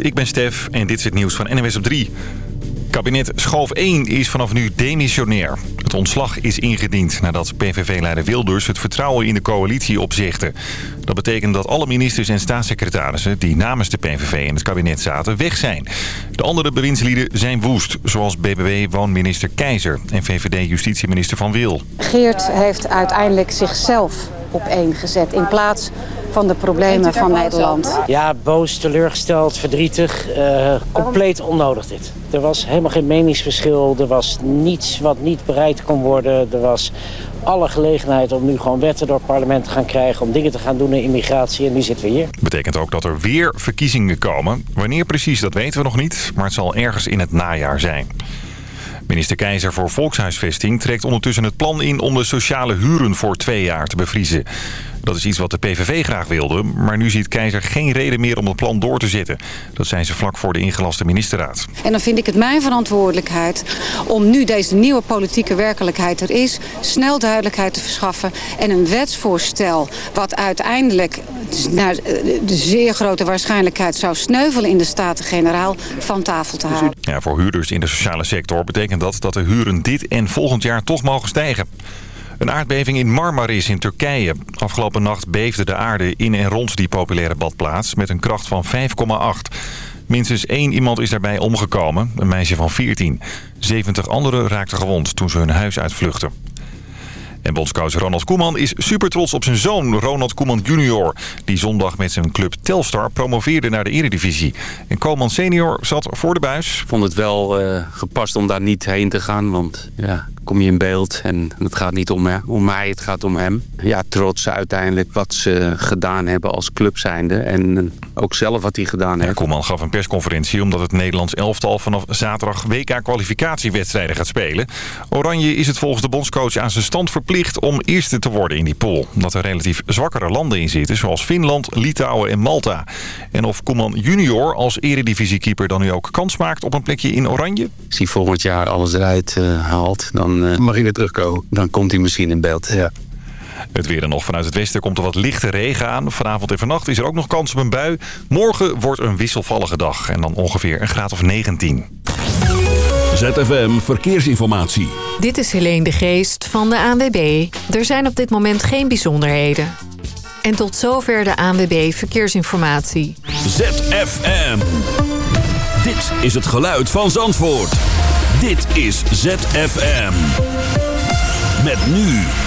Ik ben Stef en dit is het nieuws van NWS op 3. Kabinet Schoof 1 is vanaf nu demissionair. Het ontslag is ingediend nadat PVV-leider Wilders het vertrouwen in de coalitie opzegde. Dat betekent dat alle ministers en staatssecretarissen die namens de PVV in het kabinet zaten weg zijn. De andere bewindslieden zijn woest, zoals BBW-woonminister Keizer en VVD-justitieminister Van Wil. Geert heeft uiteindelijk zichzelf op één gezet in plaats van de problemen van Nederland. Ja, boos, teleurgesteld, verdrietig. Uh, compleet onnodig dit. Er was helemaal geen meningsverschil. Er was niets wat niet bereid kon worden. Er was alle gelegenheid om nu gewoon wetten door het parlement te gaan krijgen... om dingen te gaan doen in immigratie en nu zitten we hier. Betekent ook dat er weer verkiezingen komen. Wanneer precies, dat weten we nog niet. Maar het zal ergens in het najaar zijn. Minister Keizer voor Volkshuisvesting trekt ondertussen het plan in om de sociale huren voor twee jaar te bevriezen. Dat is iets wat de PVV graag wilde, maar nu ziet Keizer geen reden meer om het plan door te zetten. Dat zijn ze vlak voor de ingelaste ministerraad. En dan vind ik het mijn verantwoordelijkheid om nu deze nieuwe politieke werkelijkheid er is, snel duidelijkheid te verschaffen en een wetsvoorstel wat uiteindelijk naar de zeer grote waarschijnlijkheid zou sneuvelen in de Staten-Generaal van tafel te halen. Ja, voor huurders in de sociale sector betekent dat dat de huren dit en volgend jaar toch mogen stijgen. Een aardbeving in Marmaris in Turkije. Afgelopen nacht beefde de aarde in en rond die populaire badplaats met een kracht van 5,8. Minstens één iemand is daarbij omgekomen, een meisje van 14. 70 anderen raakten gewond toen ze hun huis uitvluchten. En bondscoach Ronald Koeman is super trots op zijn zoon Ronald Koeman junior. Die zondag met zijn club Telstar promoveerde naar de eredivisie. En Koeman senior zat voor de buis. Ik vond het wel uh, gepast om daar niet heen te gaan. Want ja, kom je in beeld en het gaat niet om, om mij, het gaat om hem. Ja, trots uiteindelijk wat ze gedaan hebben als club zijnde. En ook zelf wat hij gedaan heeft. Koeman gaf een persconferentie omdat het Nederlands elftal vanaf zaterdag WK-kwalificatiewedstrijden gaat spelen. Oranje is het volgens de bondscoach aan zijn stand verplicht om eerste te worden in die pool. Omdat er relatief zwakkere landen in zitten, zoals Finland, Litouwen en Malta. En of Koeman junior als eredivisiekeeper dan nu ook kans maakt op een plekje in Oranje? Als hij volgend jaar alles eruit uh, haalt, dan uh, mag hij weer terugkomen. Dan komt hij misschien in beeld, ja. Het weer dan nog vanuit het westen komt er wat lichte regen aan. Vanavond en vannacht is er ook nog kans op een bui. Morgen wordt een wisselvallige dag en dan ongeveer een graad of 19. ZFM Verkeersinformatie. Dit is Helene de Geest van de ANWB. Er zijn op dit moment geen bijzonderheden. En tot zover de ANWB Verkeersinformatie. ZFM. Dit is het geluid van Zandvoort. Dit is ZFM. Met nu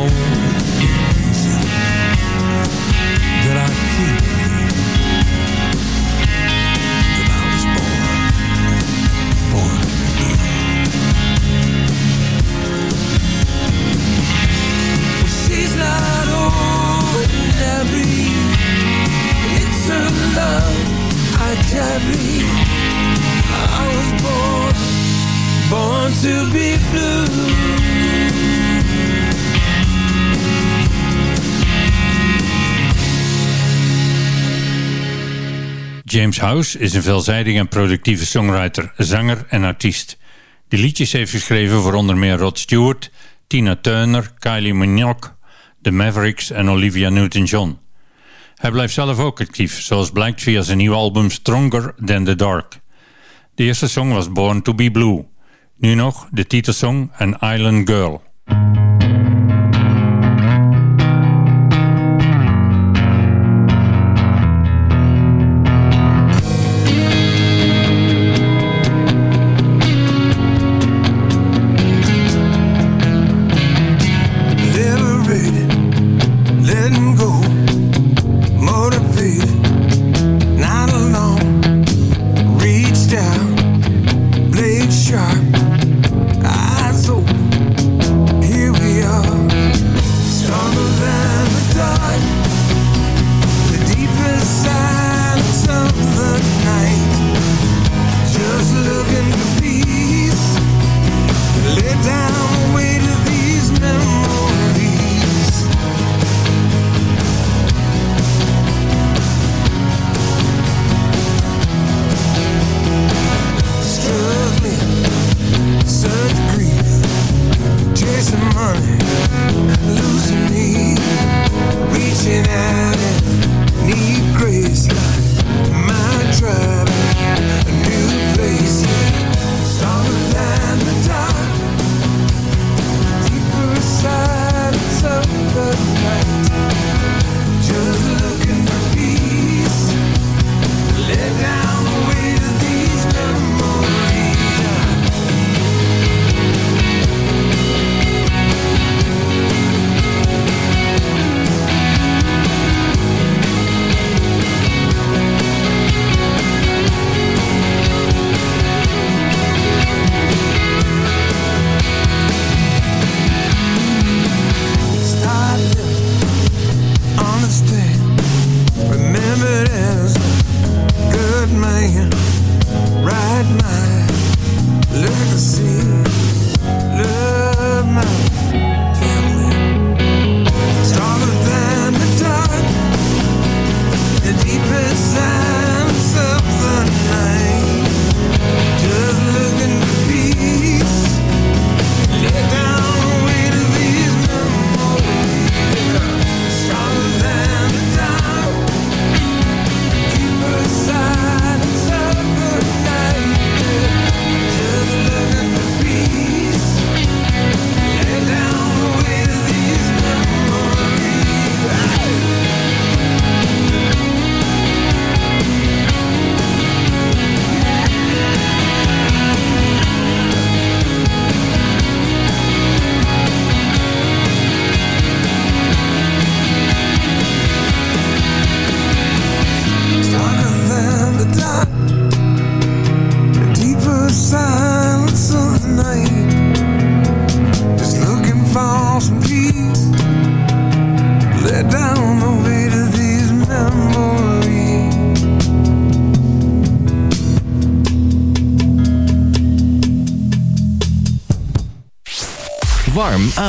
know that I keep you. James House is een veelzijdig en productieve songwriter, zanger en artiest. Die liedjes heeft geschreven voor onder meer Rod Stewart, Tina Turner, Kylie Minogue, The Mavericks en Olivia Newton-John. Hij blijft zelf ook actief, zoals blijkt via zijn nieuwe album Stronger Than The Dark. De eerste song was Born To Be Blue. Nu nog de titelsong en Island Girl.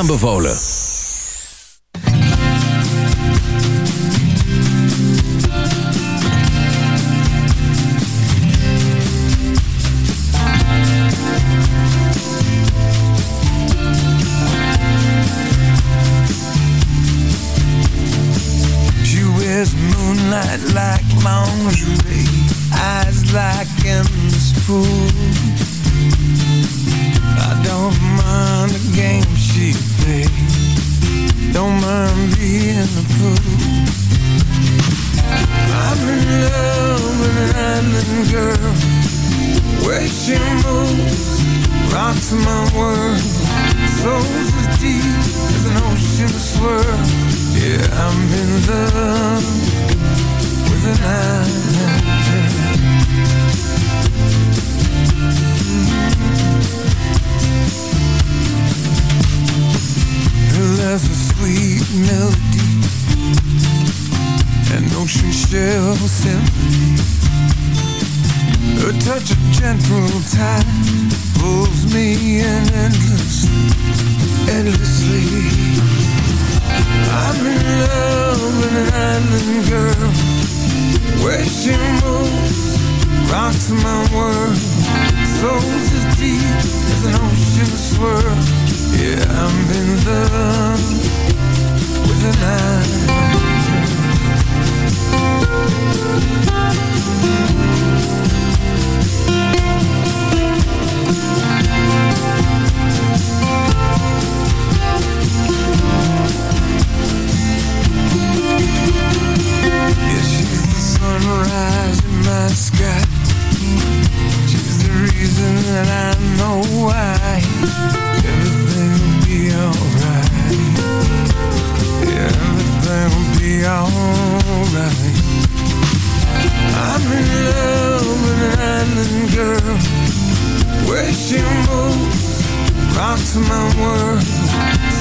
aanbevolen. World. Souls as deep as an ocean swirl. Yeah, I'm in love with an island sunrise in my sky. Reason that I know why everything will be alright. everything will be alright. I'm in love with an island girl. Where she moves, rocks my world.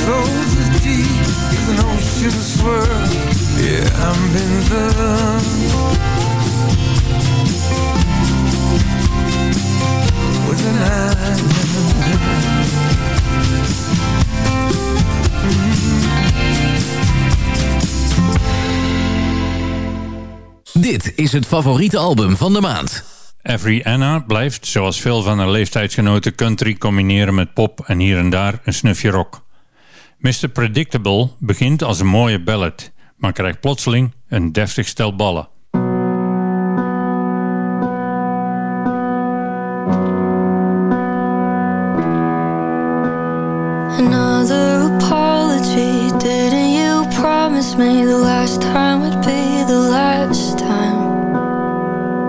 As deep as an ocean swirl. Yeah, I'm in love Dit is het favoriete album van de maand. Every Anna blijft, zoals veel van haar leeftijdsgenoten, country combineren met pop en hier en daar een snufje rock. Mr. Predictable begint als een mooie ballad maar krijgt plotseling een deftig stel ballen. Promise me the last time would be the last time.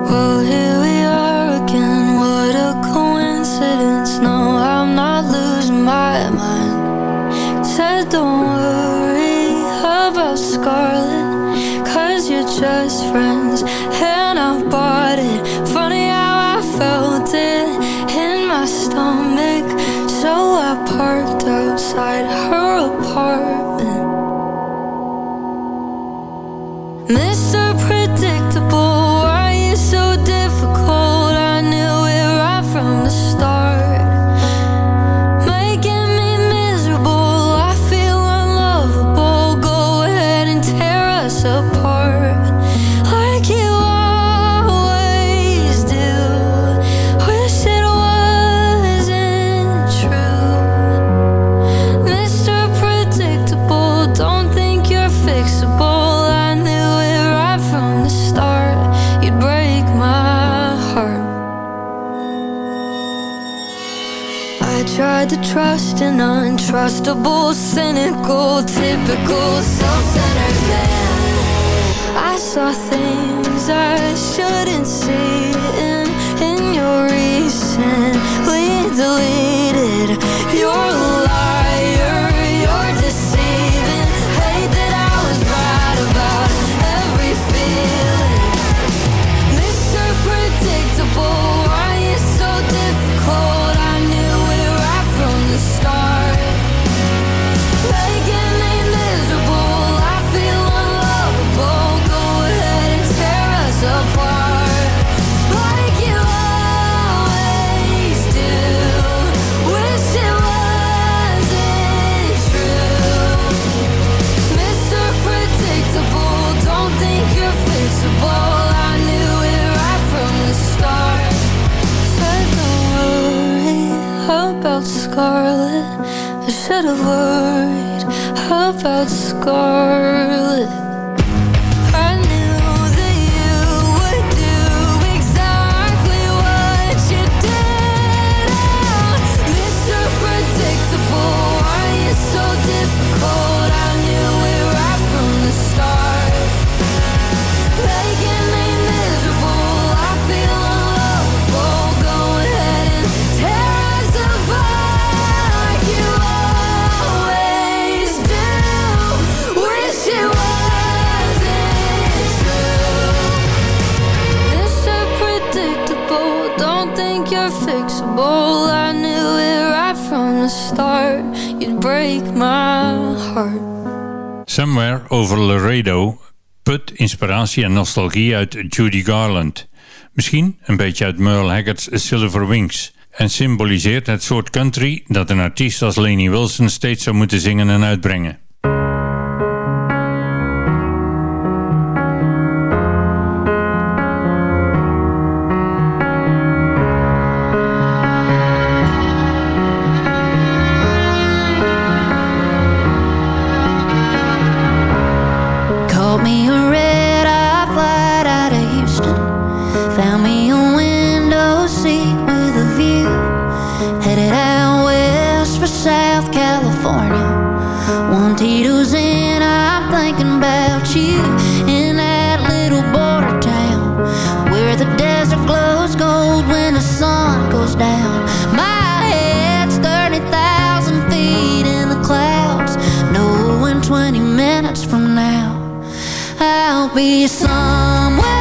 Well here we are again. What a coincidence. No I'm not losing my mind. Said don't worry about Scarlet Cause you're just friends. And trust an untrustable, cynical, typical, self-centered man. I saw things I shouldn't see in in your recently deleted. Have worried about Scarlet. start, break my heart. Somewhere over Laredo put inspiratie en nostalgie uit Judy Garland. Misschien een beetje uit Merle Haggard's Silver Wings en symboliseert het soort country dat een artiest als Lenny Wilson steeds zou moeten zingen en uitbrengen. months from now. I'll be somewhere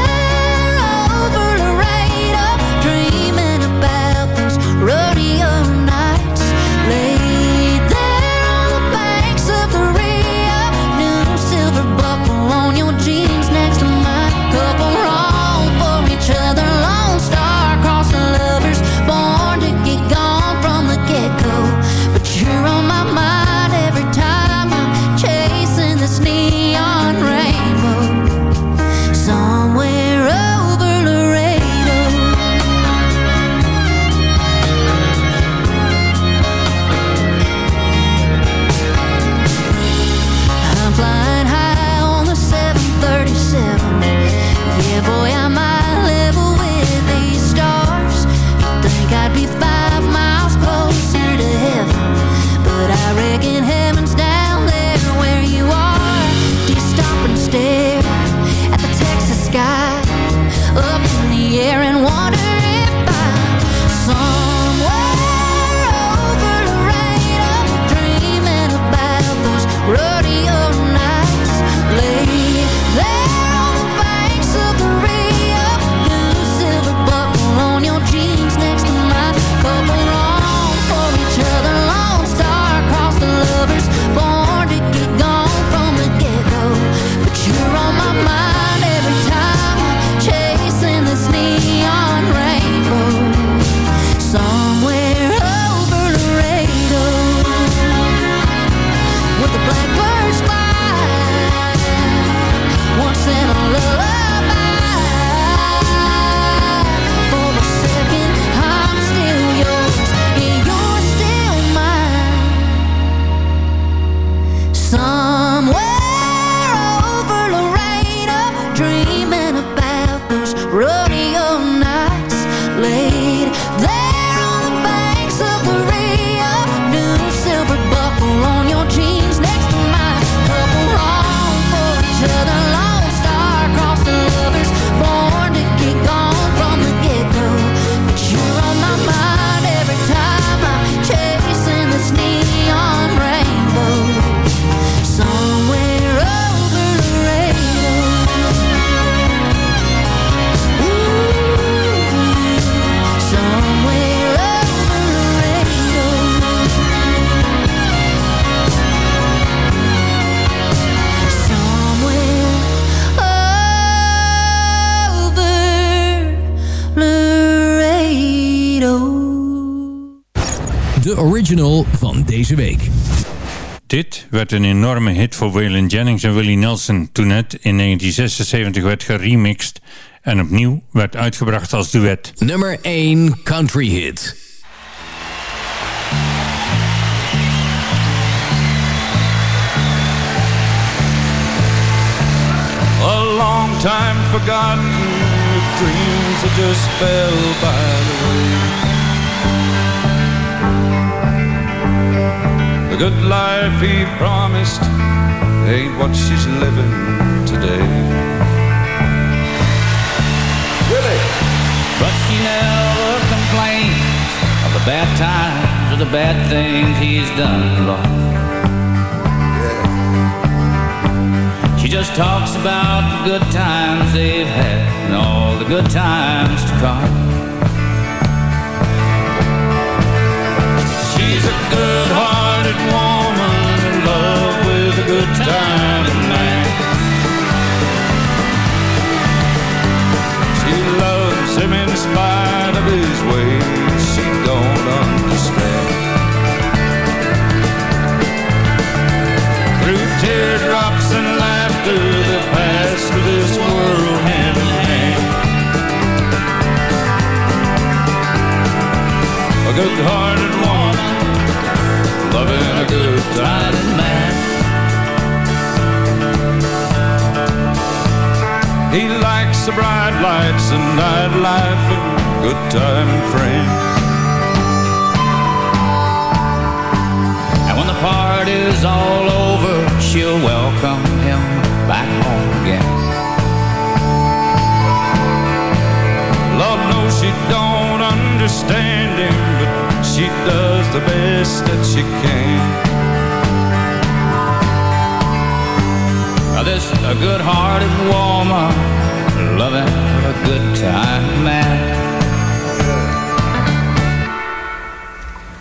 deze week. Dit werd een enorme hit voor Waylon Jennings en Willie Nelson toen het in 1976 werd geremixed en opnieuw werd uitgebracht als duet. Nummer 1 Country Hit. A long time forgotten dreams that just fell by the way. good life he promised ain't what she's living today. Willie! But she never complains of the bad times or the bad things he's done wrong. Yeah. She just talks about the good times they've had and all the good times to come. She's a good heart hearted woman in love with a good time man. She loves him in spite of his ways she don't understand. Through teardrops and laughter that pass through this world hand in hand. A good heart man. He likes the bright lights and nightlife and good time friends. And when the party's all over, she'll welcome him back home again. Lord knows she don't understand him, but she does the best that she can. Now this a good-hearted woman, loving a good time man.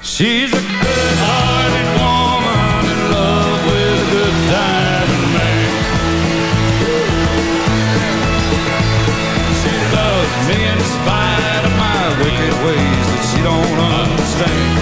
She's a good-hearted woman in love with a good time man. She loves me in spite of my wicked ways that she don't understand.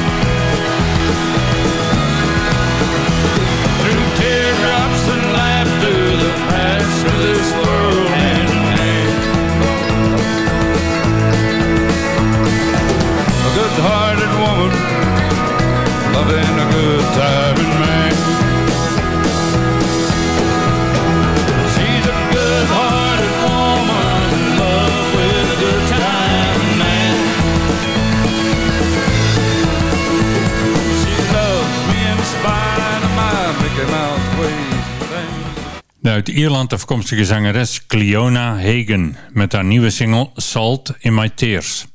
Loving a good timing man. She's a good-hearted woman in love with a good timing man. She loves me in spite of my Mickey Mouse ways. De uit Ierland afkomstige zangeres Cleona Hagen met haar nieuwe single Salt in My Tears.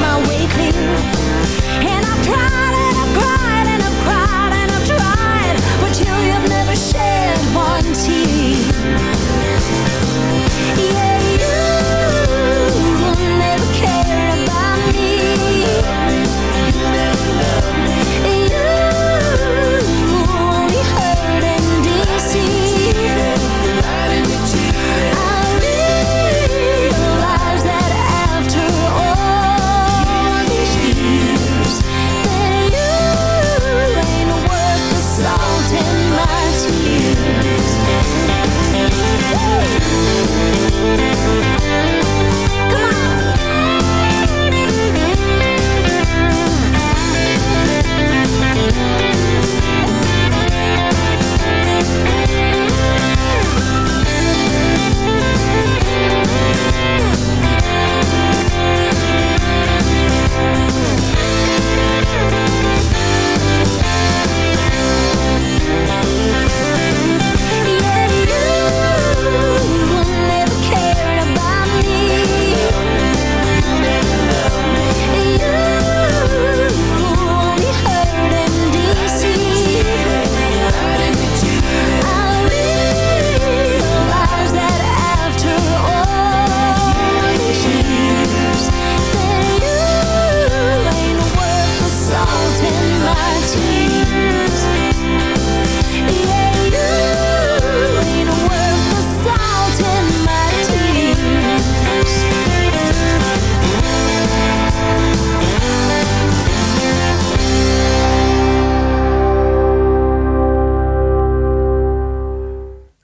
my way clear. And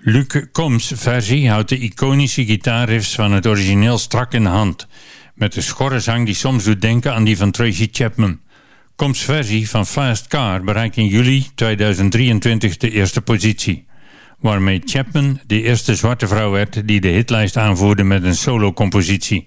Luc Combs versie houdt de iconische gitaarriffs van het origineel strak in de hand, met een schorre zang die soms doet denken aan die van Tracy Chapman. Combs versie van Fast Car bereikt in juli 2023 de eerste positie, waarmee Chapman de eerste zwarte vrouw werd die de hitlijst aanvoerde met een solo-compositie.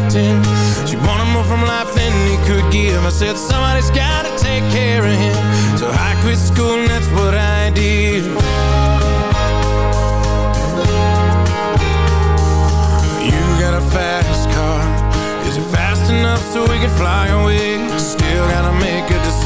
him She wanted more from life than he could give. I said somebody's gotta take care of him. So I quit school and that's what I did. You got a fast car. Is it fast enough so we can fly away? Still gotta make a decision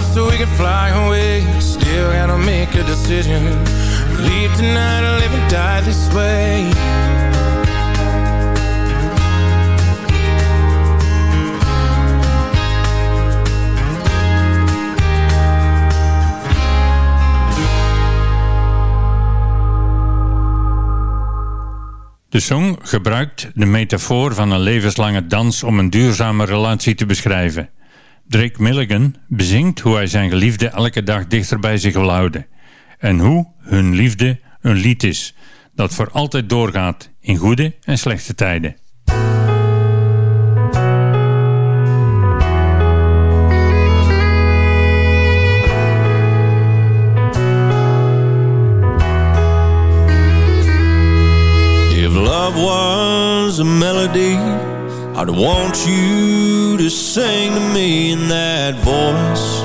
enough so we can fly away? Still gotta make a decision Leave tonight or live and die this way De song gebruikt de metafoor van een levenslange dans om een duurzame relatie te beschrijven. Drake Milligan bezingt hoe hij zijn geliefde elke dag dichter bij zich wil houden. En hoe hun liefde een lied is dat voor altijd doorgaat in goede en slechte tijden. If love was a melody, want you to sing to me in that voice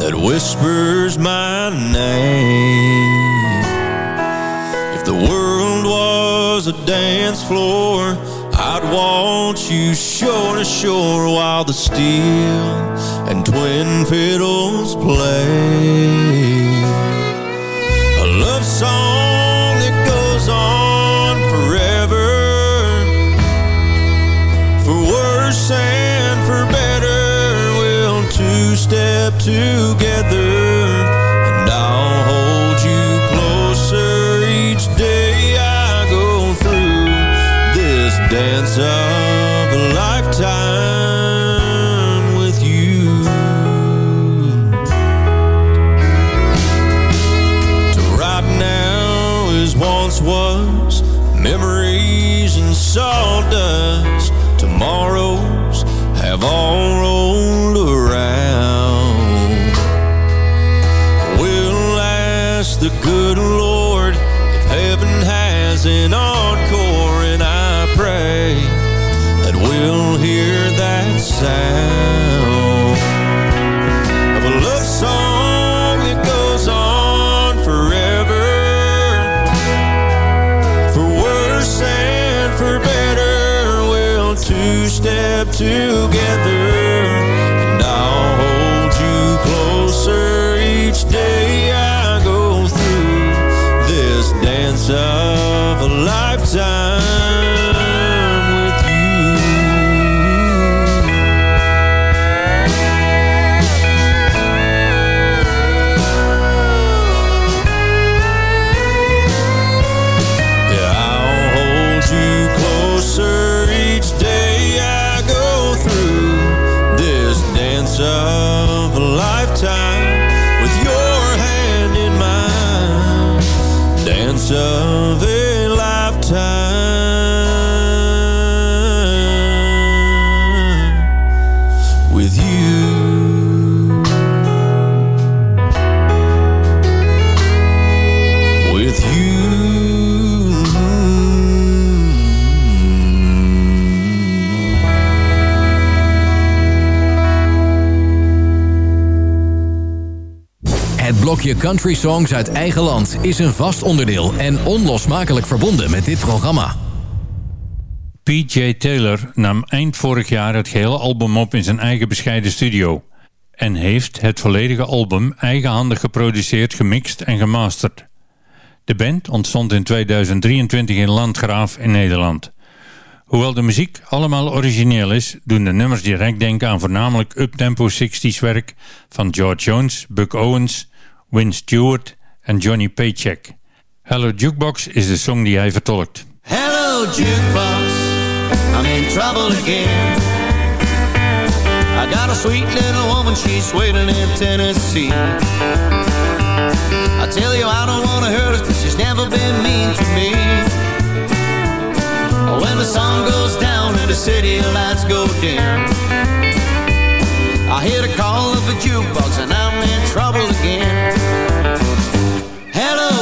that whispers my name. If the world was a dance floor, I'd want you shore to shore while the steel and twin fiddles play. A love song together, the good blokje Country Songs uit eigen land is een vast onderdeel en onlosmakelijk verbonden met dit programma. P.J. Taylor nam eind vorig jaar het gehele album op in zijn eigen bescheiden studio. En heeft het volledige album eigenhandig geproduceerd, gemixt en gemasterd. De band ontstond in 2023 in Landgraaf in Nederland. Hoewel de muziek allemaal origineel is, doen de nummers direct denken aan voornamelijk uptempo 60s werk van George Jones, Buck Owens, Wynn Stewart en Johnny Paycheck. Hello Jukebox is de song die hij vertolkt. Hello, jukebox. I'm in trouble again. I got a sweet little woman, she's waiting in Tennessee. I tell you, I don't want to hurt her, cause she's never been mean to me. When the sun goes down and the city lights go dim, I hear the call of a jukebox, and I'm in trouble again.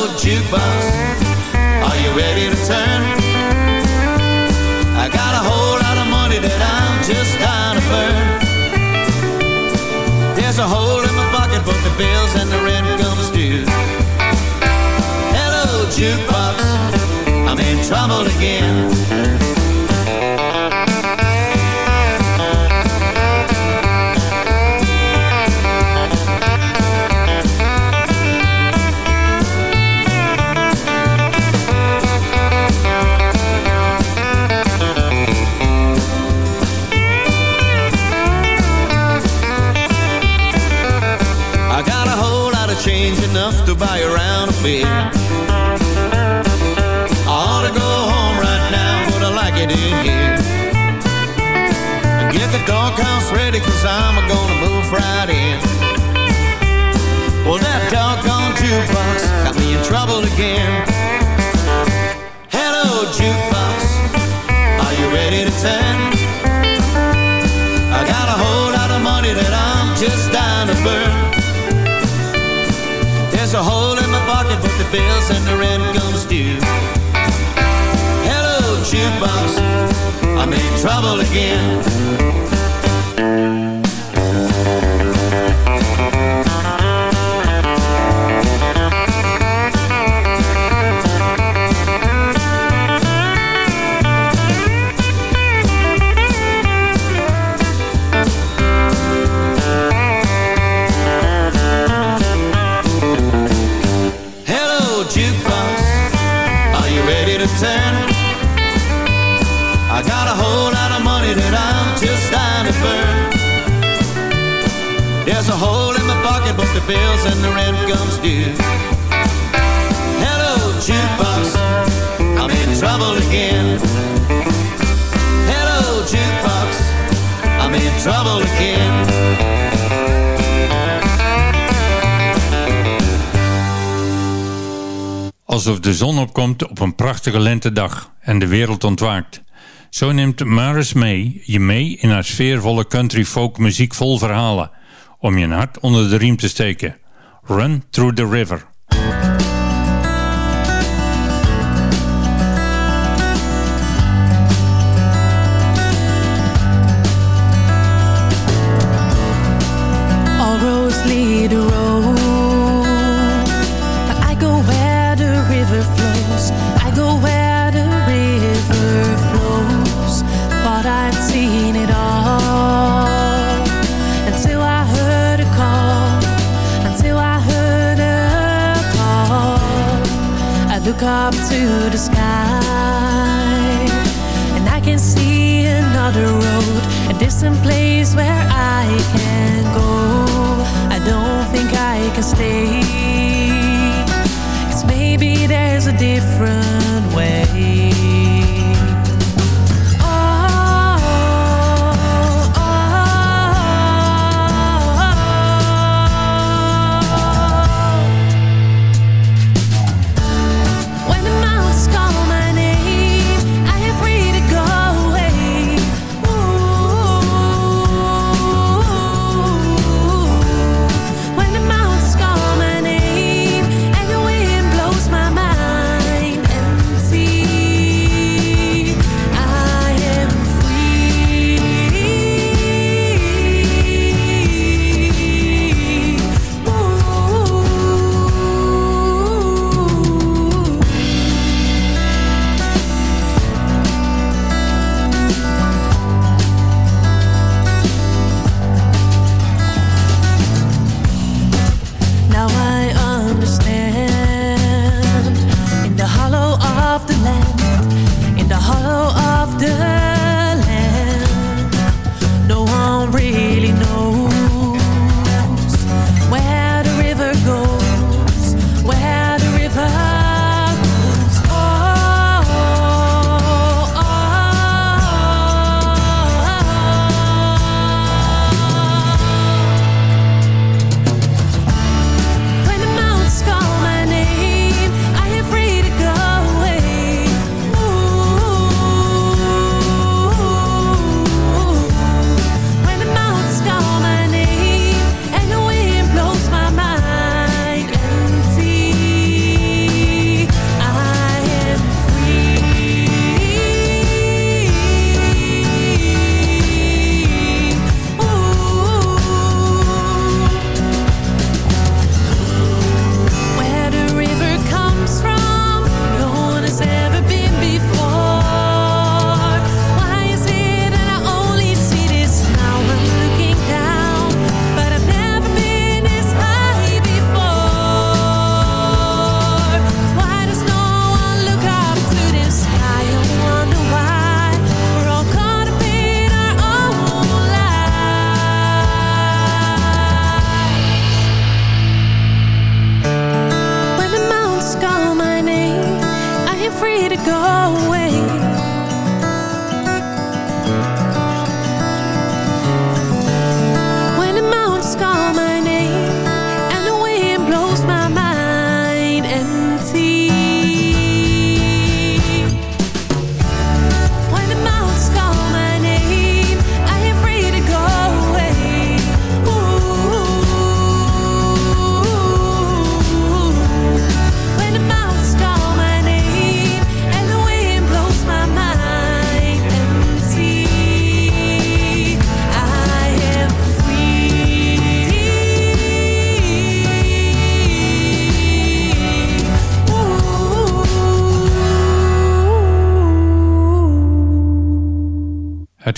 Hello, jukebox. Are you ready to turn? I got a whole lot of money that I'm just trying to burn. There's a hole in my pocket, but the bills and the rent comes due. Hello, jukebox. I'm in trouble again. again. Hello jukebox, are you ready to turn? I got a whole lot of money that I'm just dying to burn. There's a hole in my pocket but the bills and the rent comes due. Hello jukebox, I'm in trouble again. Hello, jukebox, I'm in trouble again. Hello, jukebox, I'm in trouble again. Alsof de zon opkomt op een prachtige lentedag en de wereld ontwaakt. Zo neemt Maris May je mee in haar sfeervolle country folk muziek vol verhalen om je hart onder de riem te steken. Run Through the River.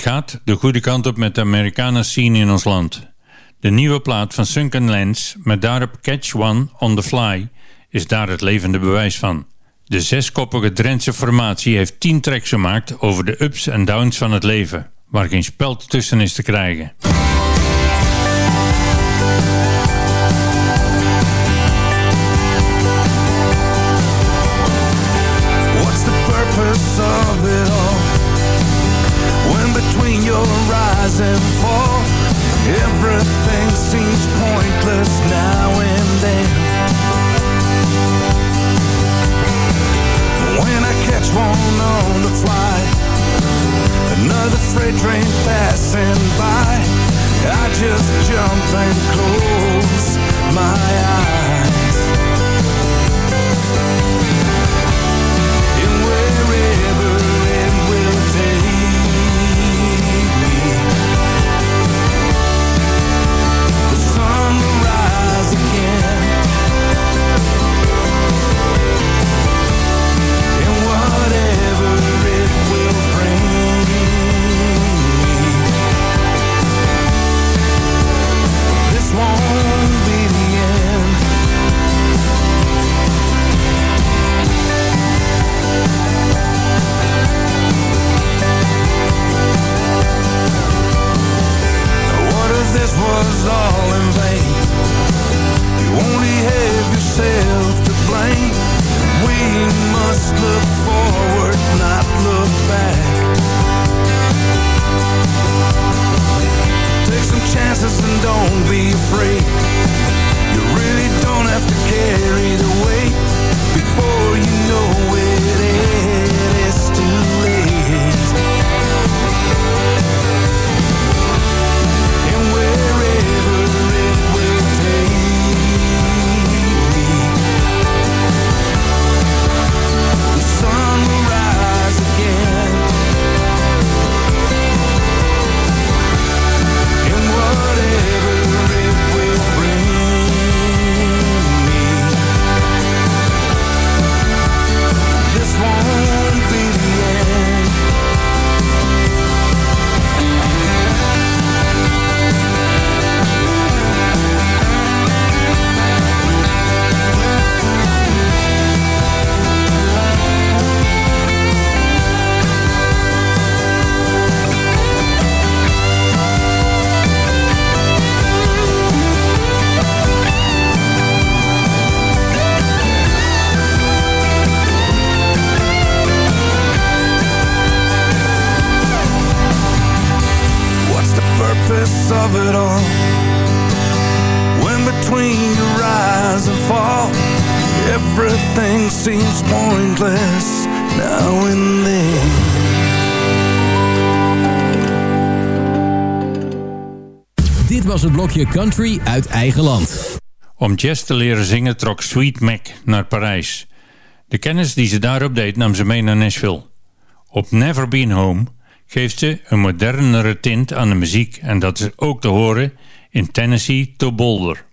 Gaat de goede kant op met de Americana scene in ons land. De nieuwe plaat van Sunken Lens met daarop Catch One on the Fly is daar het levende bewijs van. De zeskoppige Drentse formatie heeft tien tracks gemaakt over de ups en downs van het leven, waar geen speld tussen is te krijgen. And fall, everything seems pointless now and then. When I catch one on the fly, another freight train passing by, I just jump and close my eyes. Dit was het blokje Country uit eigen land. Om jazz te leren zingen trok Sweet Mac naar Parijs. De kennis die ze daarop deed nam ze mee naar Nashville. Op Never Been Home geeft ze een modernere tint aan de muziek en dat is ook te horen in Tennessee to Boulder.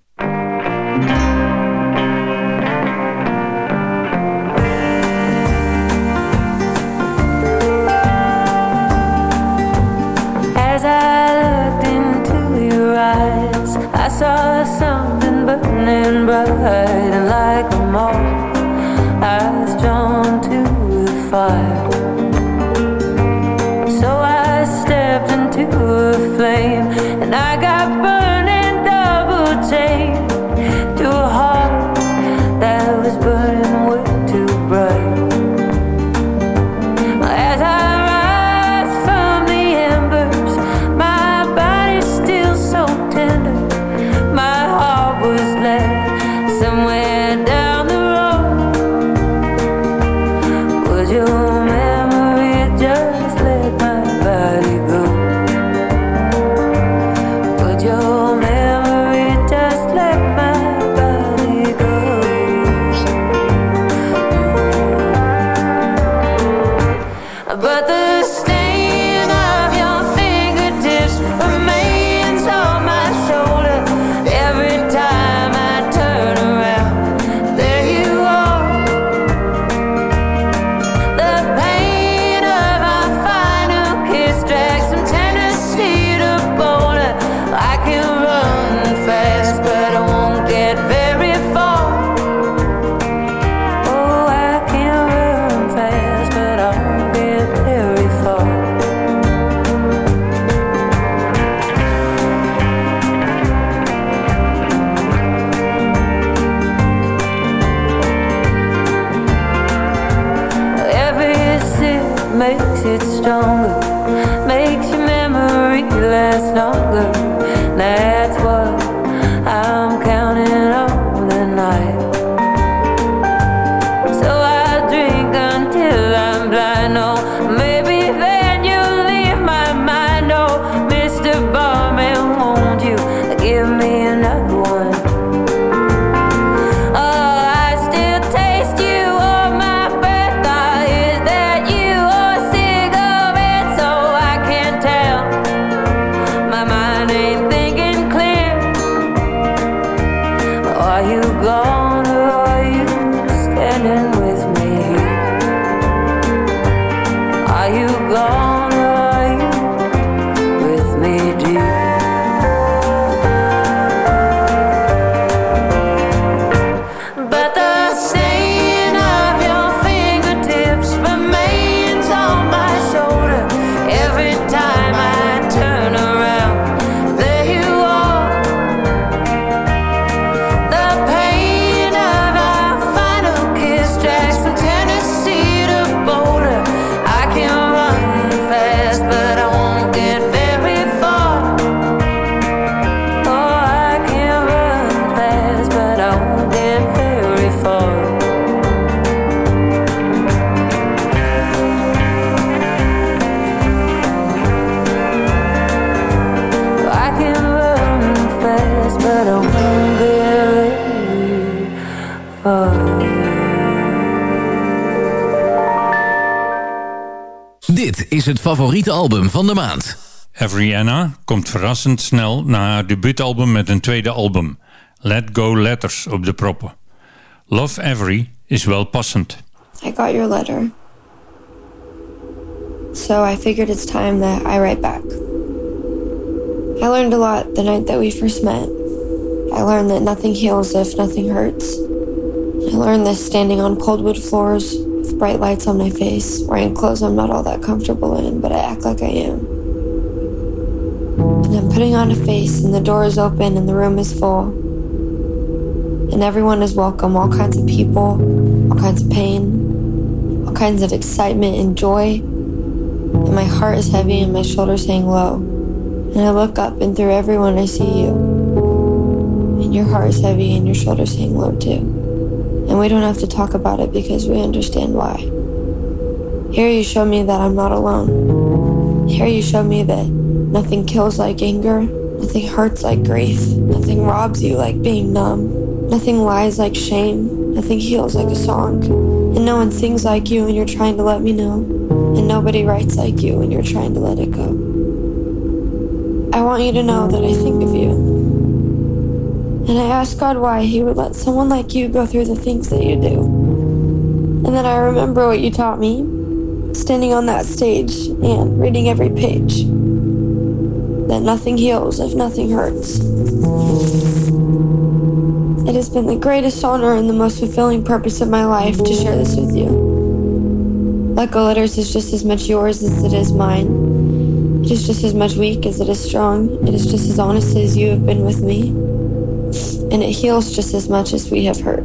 And like a moth, was drawn to the fire. Dit is het favoriete album van de maand. Every Anna komt verrassend snel na haar debuutalbum met een tweede album. Let Go Letters op de proppen. Love Every is wel passend. I got your letter. So I figured it's time that I write back. I learned a lot the night that we first met. I learned that nothing heals if nothing hurts. I learned this standing on cold wood floors with bright lights on my face, wearing clothes I'm not all that comfortable in, but I act like I am. And I'm putting on a face, and the door is open, and the room is full. And everyone is welcome all kinds of people, all kinds of pain, all kinds of excitement and joy. And my heart is heavy and my shoulders hang low. And I look up, and through everyone, I see you. And your heart is heavy and your shoulders hang low too. And we don't have to talk about it because we understand why. Here you show me that I'm not alone. Here you show me that nothing kills like anger, nothing hurts like grief, nothing robs you like being numb, nothing lies like shame, nothing heals like a song. And no one sings like you when you're trying to let me know, and nobody writes like you when you're trying to let it go. I want you to know that I think of you. And I ask God why He would let someone like you go through the things that you do. And then I remember what you taught me, standing on that stage and reading every page. That nothing heals if nothing hurts. It has been the greatest honor and the most fulfilling purpose of my life to share this with you. Go Letters is just as much yours as it is mine. It is just as much weak as it is strong. It is just as honest as you have been with me. And it heals just as much as we have hurt.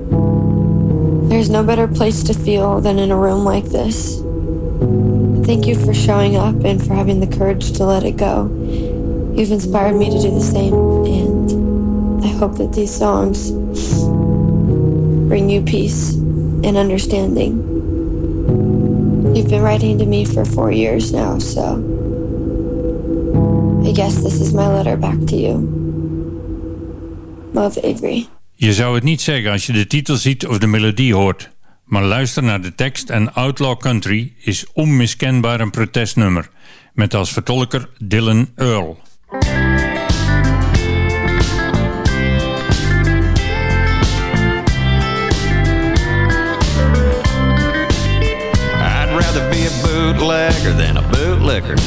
There's no better place to feel than in a room like this. Thank you for showing up and for having the courage to let it go. You've inspired me to do the same, and I hope that these songs bring you peace and understanding. You've been writing to me for four years now, so I guess this is my letter back to you. Love, Avery. Je zou het niet zeggen als je de titel ziet of de melodie hoort. Maar luister naar de tekst en Outlaw Country is onmiskenbaar een protestnummer. Met als vertolker Dylan Earl. I'd rather be a bootlegger than a bootlicker,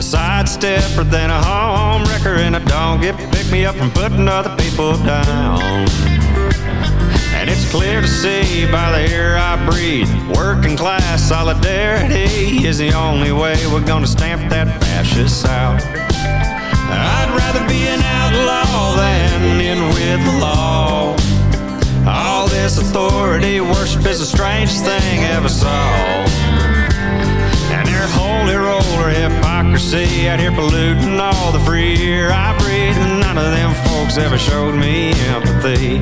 a sidestepper than a home wrecker, and I dog get pick me up from putting other people down. And it's clear to see by the air I breathe, working class solidarity is the only way we're gonna stamp that fascist out. I'd rather be an outlaw than in with the law. All this authority worship is the strangest thing ever saw. Hypocrisy hypocrisy out here polluting all the free air I breathe. And none of them folks ever showed me empathy.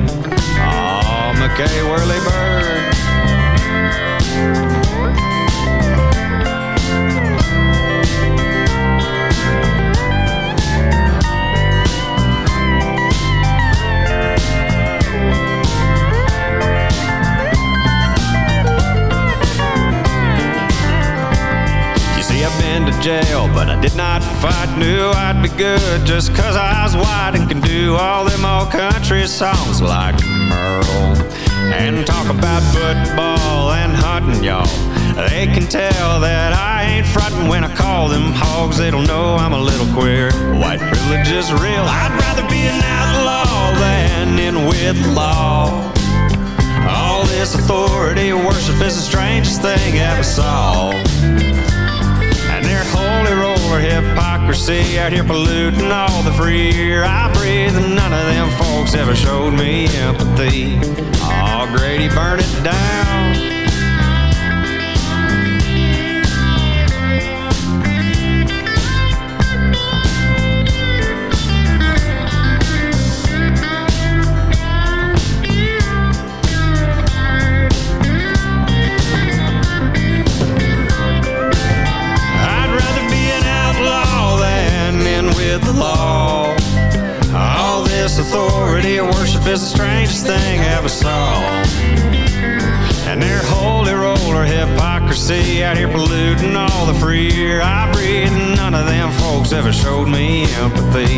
Oh, McKay Whirly Bird. But I. Knew I'd be good just cause I was white and can do all them old country songs like Merle. And talk about football and hunting, y'all. They can tell that I ain't frightened when I call them hogs. They don't know I'm a little queer. White privilege is real. I'd rather be an outlaw than in with law. All this authority worship is the strangest thing I ever saw hypocrisy out here polluting all the free air I breathe and none of them folks ever showed me empathy. Oh, Grady, burn it down. Is the strangest thing I ever saw. And their holy roller hypocrisy out here polluting all the free air I breathe. None of them folks ever showed me empathy.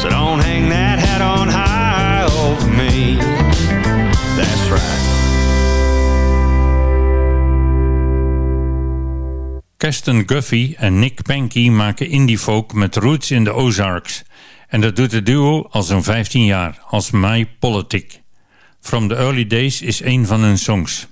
So don't hang that hat on high over me. That's right. Keston Guffey en Nick Pankey maken indie folk met roots in de Ozarks. En dat doet het duo al zo'n 15 jaar, als My Politic. From the Early Days is een van hun songs.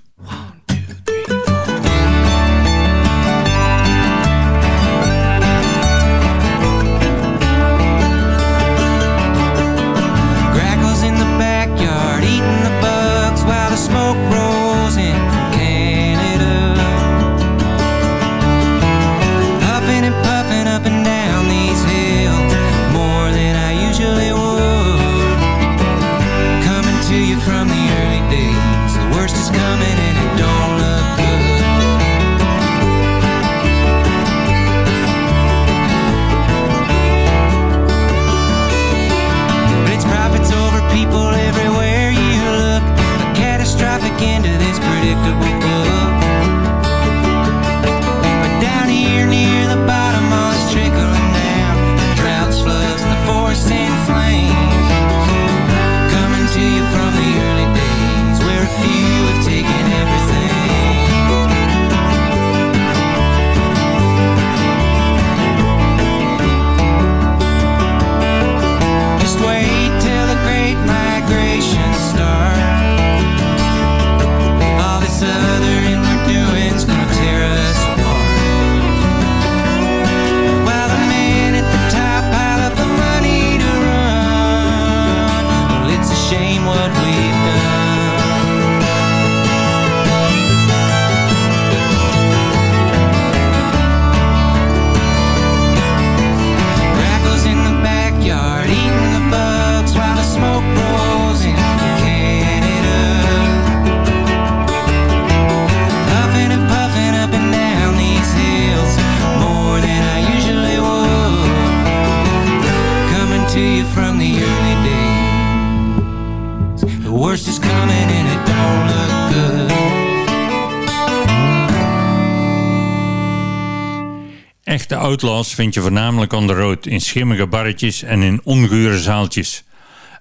Outlaws vind je voornamelijk on the road, in schimmige barretjes en in ongure zaaltjes.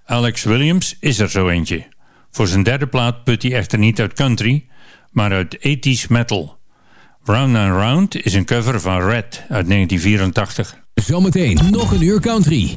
Alex Williams is er zo eentje. Voor zijn derde plaat put hij echter niet uit country, maar uit 80s metal. Round and Round is een cover van Red uit 1984. Zometeen nog een uur country.